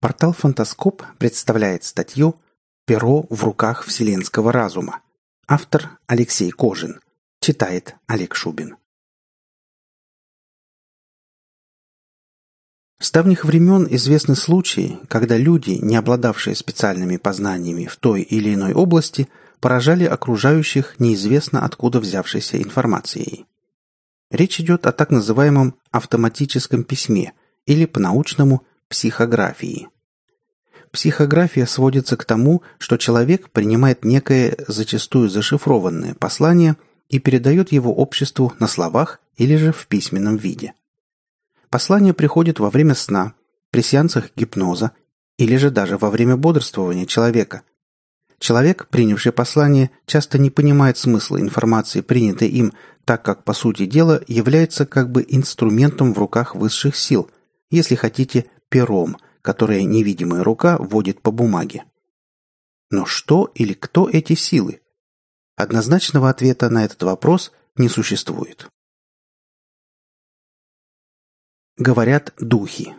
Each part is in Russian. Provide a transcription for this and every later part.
Портал «Фантаскоп» представляет статью «Перо в руках вселенского разума». Автор Алексей Кожин. Читает Олег Шубин. С давних времен известны случаи, когда люди, не обладавшие специальными познаниями в той или иной области, поражали окружающих неизвестно откуда взявшейся информацией. Речь идет о так называемом автоматическом письме или по-научному психографии. Психография сводится к тому, что человек принимает некое зачастую зашифрованное послание и передает его обществу на словах или же в письменном виде. Послание приходит во время сна, при сеансах гипноза или же даже во время бодрствования человека. Человек, принявший послание, часто не понимает смысла информации, принятой им, так как, по сути дела, является как бы инструментом в руках высших сил, если хотите, пером, которое невидимая рука водит по бумаге. Но что или кто эти силы? Однозначного ответа на этот вопрос не существует. Говорят духи.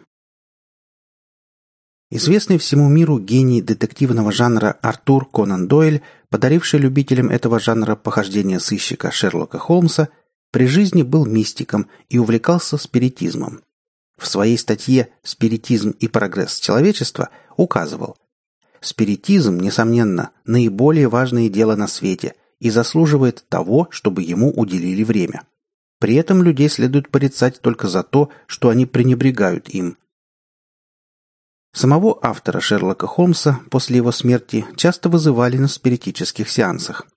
Известный всему миру гений детективного жанра Артур Конан Дойль, подаривший любителям этого жанра похождения сыщика Шерлока Холмса, при жизни был мистиком и увлекался спиритизмом в своей статье «Спиритизм и прогресс человечества» указывал «Спиритизм, несомненно, наиболее важное дело на свете и заслуживает того, чтобы ему уделили время. При этом людей следует порицать только за то, что они пренебрегают им. Самого автора Шерлока Холмса после его смерти часто вызывали на спиритических сеансах.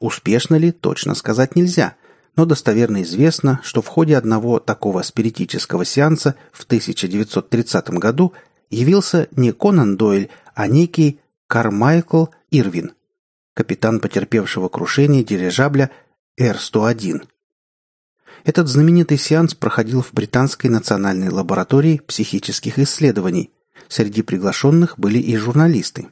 Успешно ли, точно сказать нельзя, но достоверно известно, что в ходе одного такого спиритического сеанса в 1930 году явился не Конан Дойль, а некий Кармайкл Ирвин, капитан потерпевшего крушение дирижабля Р-101. Этот знаменитый сеанс проходил в Британской национальной лаборатории психических исследований. Среди приглашенных были и журналисты.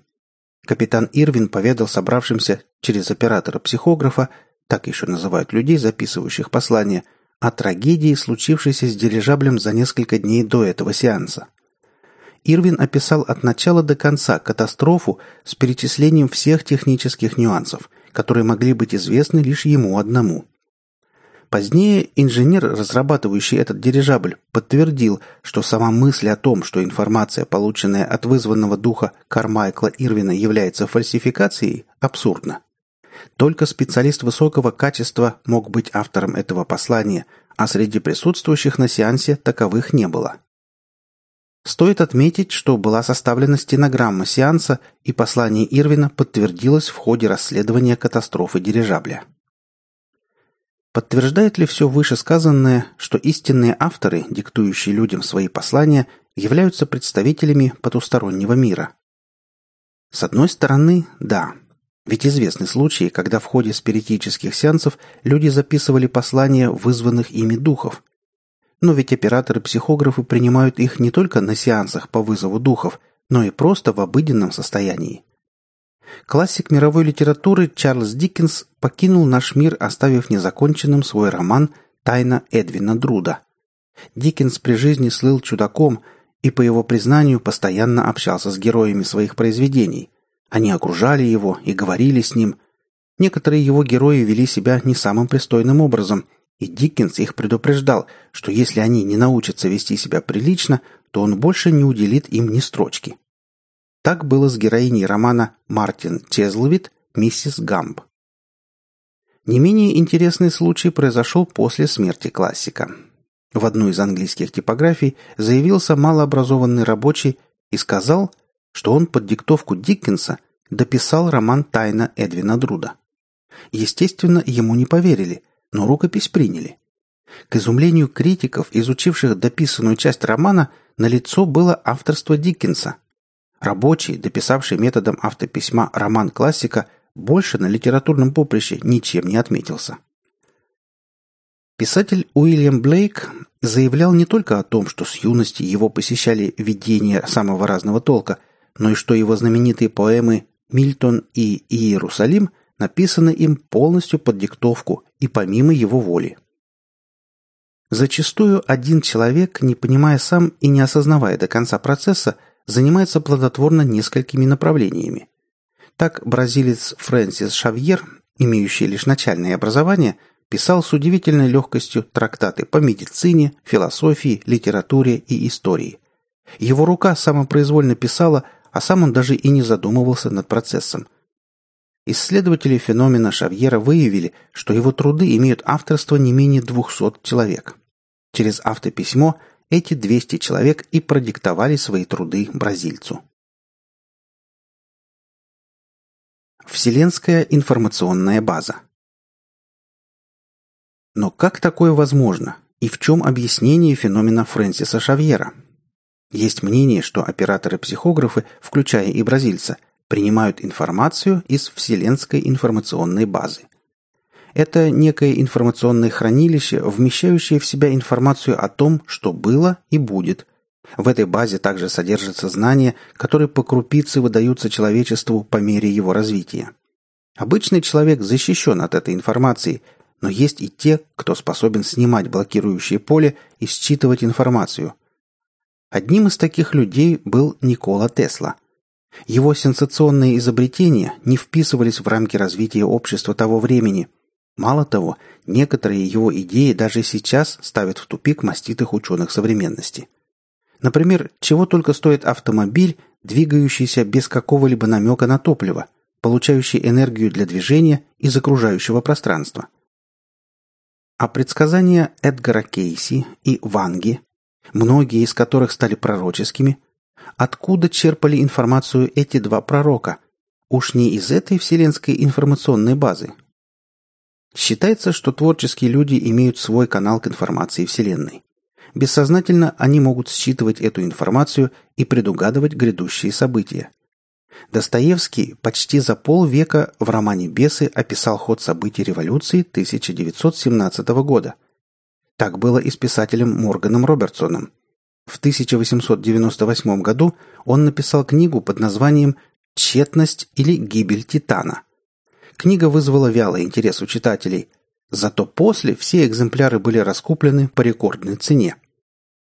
Капитан Ирвин поведал собравшимся через оператора-психографа так еще называют людей, записывающих послания, о трагедии, случившейся с дирижаблем за несколько дней до этого сеанса. Ирвин описал от начала до конца катастрофу с перечислением всех технических нюансов, которые могли быть известны лишь ему одному. Позднее инженер, разрабатывающий этот дирижабль, подтвердил, что сама мысль о том, что информация, полученная от вызванного духа Кармайкла Ирвина, является фальсификацией, абсурдна. Только специалист высокого качества мог быть автором этого послания, а среди присутствующих на сеансе таковых не было. Стоит отметить, что была составлена стенограмма сеанса, и послание Ирвина подтвердилось в ходе расследования катастрофы дирижабля. Подтверждает ли все вышесказанное, что истинные авторы, диктующие людям свои послания, являются представителями потустороннего мира? С одной стороны, да, ведь известны случаи, когда в ходе спиритических сеансов люди записывали послания вызванных ими духов. Но ведь операторы-психографы принимают их не только на сеансах по вызову духов, но и просто в обыденном состоянии. Классик мировой литературы Чарльз Диккенс покинул наш мир, оставив незаконченным свой роман «Тайна Эдвина Друда». Диккенс при жизни слыл чудаком и, по его признанию, постоянно общался с героями своих произведений – они окружали его и говорили с ним. Некоторые его герои вели себя не самым пристойным образом, и Диккенс их предупреждал, что если они не научатся вести себя прилично, то он больше не уделит им ни строчки. Так было с героиней романа Мартин Чезлвит «Миссис Гамб». Не менее интересный случай произошел после смерти классика. В одну из английских типографий заявился малообразованный рабочий и сказал, что он под диктовку Диккенса дописал роман «Тайна Эдвина Друда». Естественно, ему не поверили, но рукопись приняли. К изумлению критиков, изучивших дописанную часть романа, на лицо было авторство Диккенса. Рабочий, дописавший методом автописьма роман классика, больше на литературном поприще ничем не отметился. Писатель Уильям Блейк заявлял не только о том, что с юности его посещали видения самого разного толка – но и что его знаменитые поэмы «Мильтон» и «Иерусалим» написаны им полностью под диктовку и помимо его воли. Зачастую один человек, не понимая сам и не осознавая до конца процесса, занимается плодотворно несколькими направлениями. Так бразилец Фрэнсис Шавьер, имеющий лишь начальное образование, писал с удивительной легкостью трактаты по медицине, философии, литературе и истории. Его рука самопроизвольно писала, а сам он даже и не задумывался над процессом. Исследователи феномена Шавьера выявили, что его труды имеют авторство не менее 200 человек. Через автописьмо эти 200 человек и продиктовали свои труды бразильцу. Вселенская информационная база Но как такое возможно? И в чем объяснение феномена Фрэнсиса Шавьера? Есть мнение, что операторы-психографы, включая и бразильца, принимают информацию из Вселенской информационной базы. Это некое информационное хранилище, вмещающее в себя информацию о том, что было и будет. В этой базе также содержатся знания, которые по крупице выдаются человечеству по мере его развития. Обычный человек защищен от этой информации, но есть и те, кто способен снимать блокирующее поле и считывать информацию. Одним из таких людей был Никола Тесла. Его сенсационные изобретения не вписывались в рамки развития общества того времени – Мало того, некоторые его идеи даже сейчас ставят в тупик маститых ученых современности. Например, чего только стоит автомобиль, двигающийся без какого-либо намека на топливо, получающий энергию для движения из окружающего пространства. А предсказания Эдгара Кейси и Ванги, многие из которых стали пророческими, откуда черпали информацию эти два пророка? Уж не из этой вселенской информационной базы, Считается, что творческие люди имеют свой канал к информации Вселенной. Бессознательно они могут считывать эту информацию и предугадывать грядущие события. Достоевский почти за полвека в романе «Бесы» описал ход событий революции 1917 года. Так было и с писателем Морганом Робертсоном. В 1898 году он написал книгу под названием «Тщетность или гибель Титана», Книга вызвала вялый интерес у читателей, зато после все экземпляры были раскуплены по рекордной цене.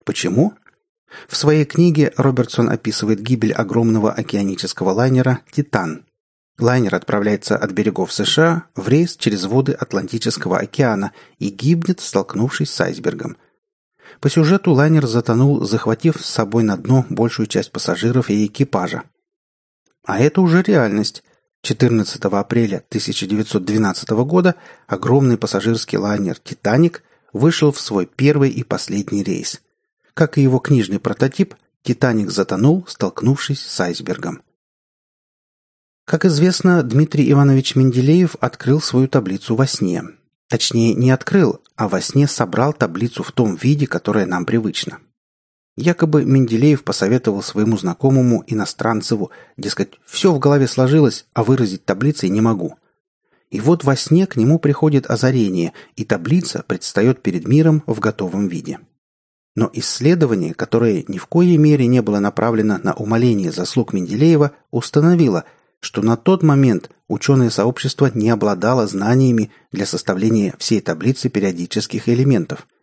Почему? В своей книге Робертсон описывает гибель огромного океанического лайнера «Титан». Лайнер отправляется от берегов США в рейс через воды Атлантического океана и гибнет, столкнувшись с айсбергом. По сюжету лайнер затонул, захватив с собой на дно большую часть пассажиров и экипажа. А это уже реальность. 14 апреля 1912 года огромный пассажирский лайнер «Титаник» вышел в свой первый и последний рейс. Как и его книжный прототип, «Титаник» затонул, столкнувшись с айсбергом. Как известно, Дмитрий Иванович Менделеев открыл свою таблицу во сне. Точнее, не открыл, а во сне собрал таблицу в том виде, которое нам привычно – Якобы Менделеев посоветовал своему знакомому иностранцеву, дескать, все в голове сложилось, а выразить таблицей не могу. И вот во сне к нему приходит озарение, и таблица предстает перед миром в готовом виде. Но исследование, которое ни в коей мере не было направлено на умаление заслуг Менделеева, установило, что на тот момент ученое сообщество не обладало знаниями для составления всей таблицы периодических элементов –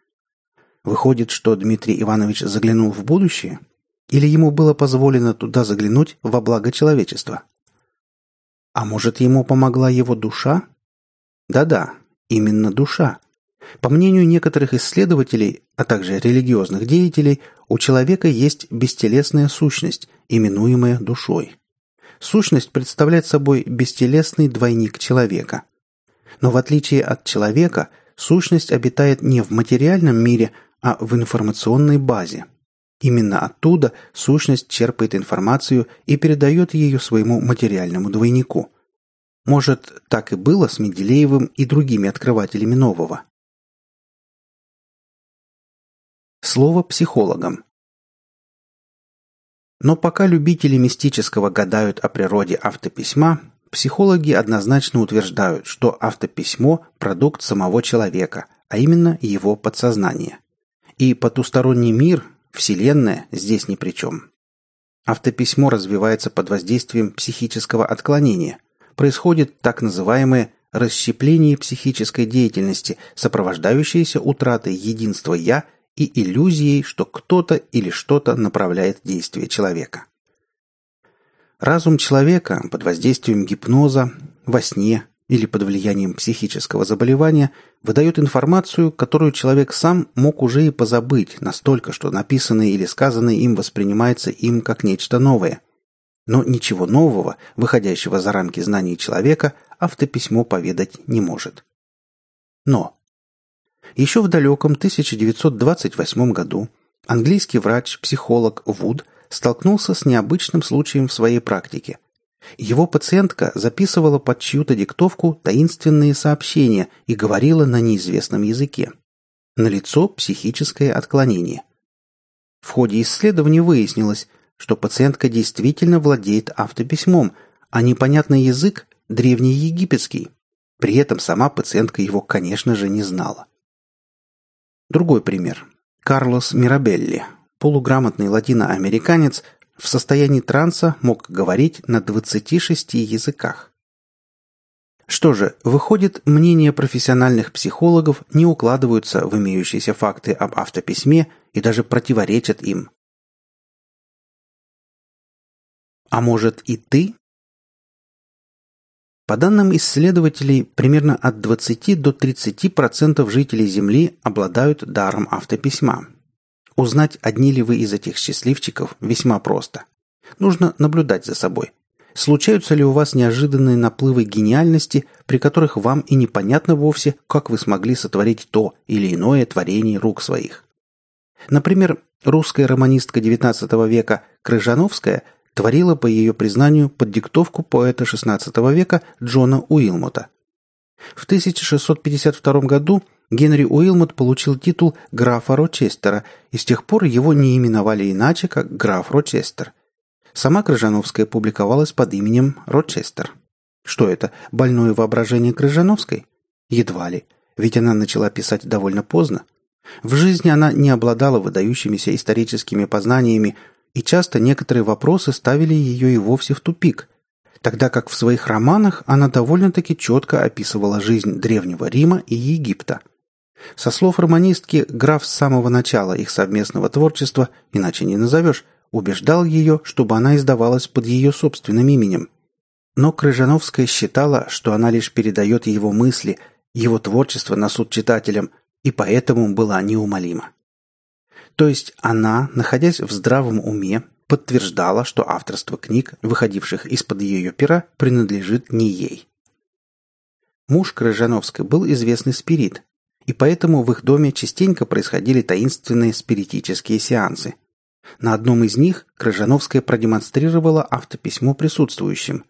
Выходит, что Дмитрий Иванович заглянул в будущее? Или ему было позволено туда заглянуть во благо человечества? А может, ему помогла его душа? Да-да, именно душа. По мнению некоторых исследователей, а также религиозных деятелей, у человека есть бестелесная сущность, именуемая душой. Сущность представляет собой бестелесный двойник человека. Но в отличие от человека, сущность обитает не в материальном мире, а в информационной базе. Именно оттуда сущность черпает информацию и передает ее своему материальному двойнику. Может, так и было с Менделеевым и другими открывателями нового. Слово психологам. Но пока любители мистического гадают о природе автописьма, психологи однозначно утверждают, что автописьмо – продукт самого человека, а именно его подсознания – и потусторонний мир, Вселенная, здесь ни при чем. Автописьмо развивается под воздействием психического отклонения. Происходит так называемое расщепление психической деятельности, сопровождающееся утратой единства «я» и иллюзией, что кто-то или что-то направляет действие человека. Разум человека под воздействием гипноза, во сне или под влиянием психического заболевания выдает информацию, которую человек сам мог уже и позабыть, настолько, что написанное или сказанное им воспринимается им как нечто новое. Но ничего нового, выходящего за рамки знаний человека, автописьмо поведать не может. Но еще в далеком 1928 году английский врач-психолог Вуд столкнулся с необычным случаем в своей практике. Его пациентка записывала под чью-то диктовку таинственные сообщения и говорила на неизвестном языке. Налицо психическое отклонение. В ходе исследования выяснилось, что пациентка действительно владеет автописьмом, а непонятный язык – древнеегипетский. При этом сама пациентка его, конечно же, не знала. Другой пример. Карлос Мирабелли, полуграмотный латиноамериканец, в состоянии транса мог говорить на 26 языках. Что же, выходит, мнения профессиональных психологов не укладываются в имеющиеся факты об автописьме и даже противоречат им. А может и ты? По данным исследователей, примерно от 20 до 30% жителей Земли обладают даром автописьма. Узнать, одни ли вы из этих счастливчиков, весьма просто. Нужно наблюдать за собой. Случаются ли у вас неожиданные наплывы гениальности, при которых вам и непонятно вовсе, как вы смогли сотворить то или иное творение рук своих? Например, русская романистка XIX века Крыжановская – творила, по ее признанию, под диктовку поэта XVI века Джона Уилмота. В 1652 году Генри Уилмот получил титул графа Рочестера, и с тех пор его не именовали иначе, как граф Рочестер. Сама Крыжановская публиковалась под именем Рочестер. Что это, больное воображение Крыжановской? Едва ли, ведь она начала писать довольно поздно. В жизни она не обладала выдающимися историческими познаниями, и часто некоторые вопросы ставили ее и вовсе в тупик, тогда как в своих романах она довольно-таки четко описывала жизнь Древнего Рима и Египта. Со слов романистки, граф с самого начала их совместного творчества, иначе не назовешь, убеждал ее, чтобы она издавалась под ее собственным именем. Но Крыжановская считала, что она лишь передает его мысли, его творчество на суд читателям, и поэтому была неумолима. То есть она, находясь в здравом уме, подтверждала, что авторство книг, выходивших из-под ее пера, принадлежит не ей. Муж Крыжановской был известный спирит, и поэтому в их доме частенько происходили таинственные спиритические сеансы. На одном из них Крыжановская продемонстрировала автописьмо присутствующим.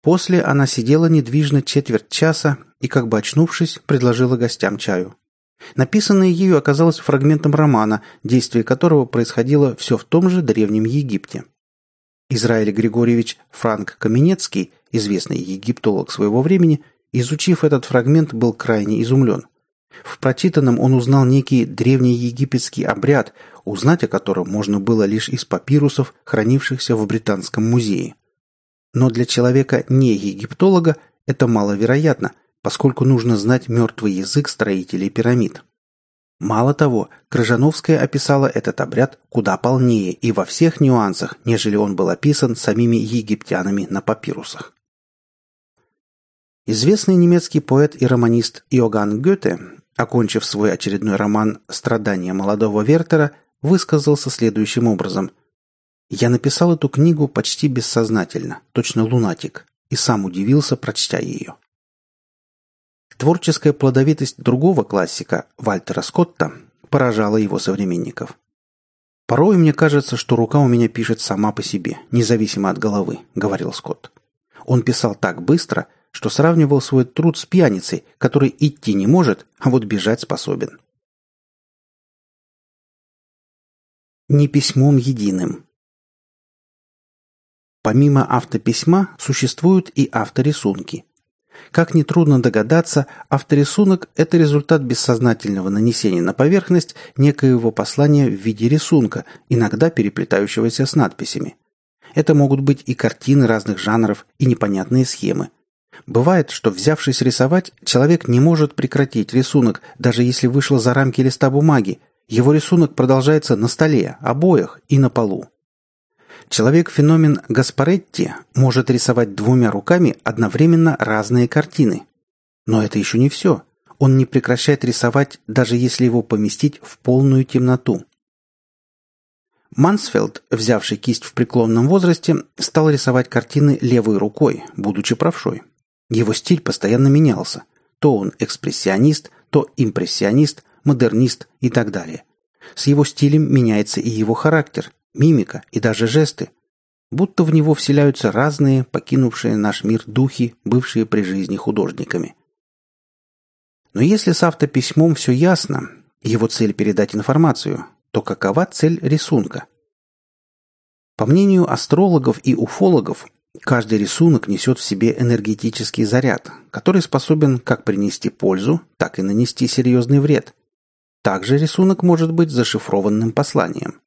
После она сидела недвижно четверть часа и, как бы очнувшись, предложила гостям чаю. Написанное ею оказалось фрагментом романа, действие которого происходило все в том же Древнем Египте. Израиль Григорьевич Франк Каменецкий, известный египтолог своего времени, изучив этот фрагмент, был крайне изумлен. В прочитанном он узнал некий древний египетский обряд, узнать о котором можно было лишь из папирусов, хранившихся в Британском музее. Но для человека не египтолога это маловероятно, поскольку нужно знать мертвый язык строителей пирамид. Мало того, Крыжановская описала этот обряд куда полнее и во всех нюансах, нежели он был описан самими египтянами на папирусах. Известный немецкий поэт и романист Иоганн Гёте, окончив свой очередной роман «Страдания молодого Вертера», высказался следующим образом. «Я написал эту книгу почти бессознательно, точно лунатик, и сам удивился, прочтя ее». Творческая плодовитость другого классика, Вальтера Скотта, поражала его современников. «Порой мне кажется, что рука у меня пишет сама по себе, независимо от головы», — говорил Скотт. Он писал так быстро, что сравнивал свой труд с пьяницей, который идти не может, а вот бежать способен. Не письмом единым. Помимо автописьма существуют и авторисунки – как нетрудно догадаться, авторисунок – это результат бессознательного нанесения на поверхность некоего послания в виде рисунка, иногда переплетающегося с надписями. Это могут быть и картины разных жанров, и непонятные схемы. Бывает, что взявшись рисовать, человек не может прекратить рисунок, даже если вышел за рамки листа бумаги. Его рисунок продолжается на столе, обоях и на полу. Человек-феномен Гаспаретти может рисовать двумя руками одновременно разные картины. Но это еще не все. Он не прекращает рисовать, даже если его поместить в полную темноту. Мансфелд, взявший кисть в преклонном возрасте, стал рисовать картины левой рукой, будучи правшой. Его стиль постоянно менялся. То он экспрессионист, то импрессионист, модернист и так далее. С его стилем меняется и его характер, мимика и даже жесты. Будто в него вселяются разные, покинувшие наш мир духи, бывшие при жизни художниками. Но если с автописьмом все ясно, его цель передать информацию, то какова цель рисунка? По мнению астрологов и уфологов, каждый рисунок несет в себе энергетический заряд, который способен как принести пользу, так и нанести серьезный вред. Также рисунок может быть зашифрованным посланием.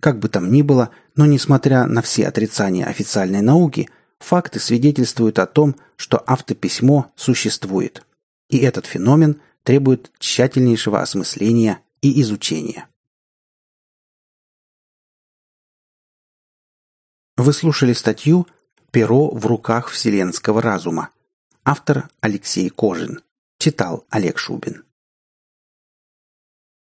Как бы там ни было, но несмотря на все отрицания официальной науки, факты свидетельствуют о том, что автописьмо существует. И этот феномен требует тщательнейшего осмысления и изучения. Вы слушали статью «Перо в руках вселенского разума». Автор Алексей Кожин. Читал Олег Шубин.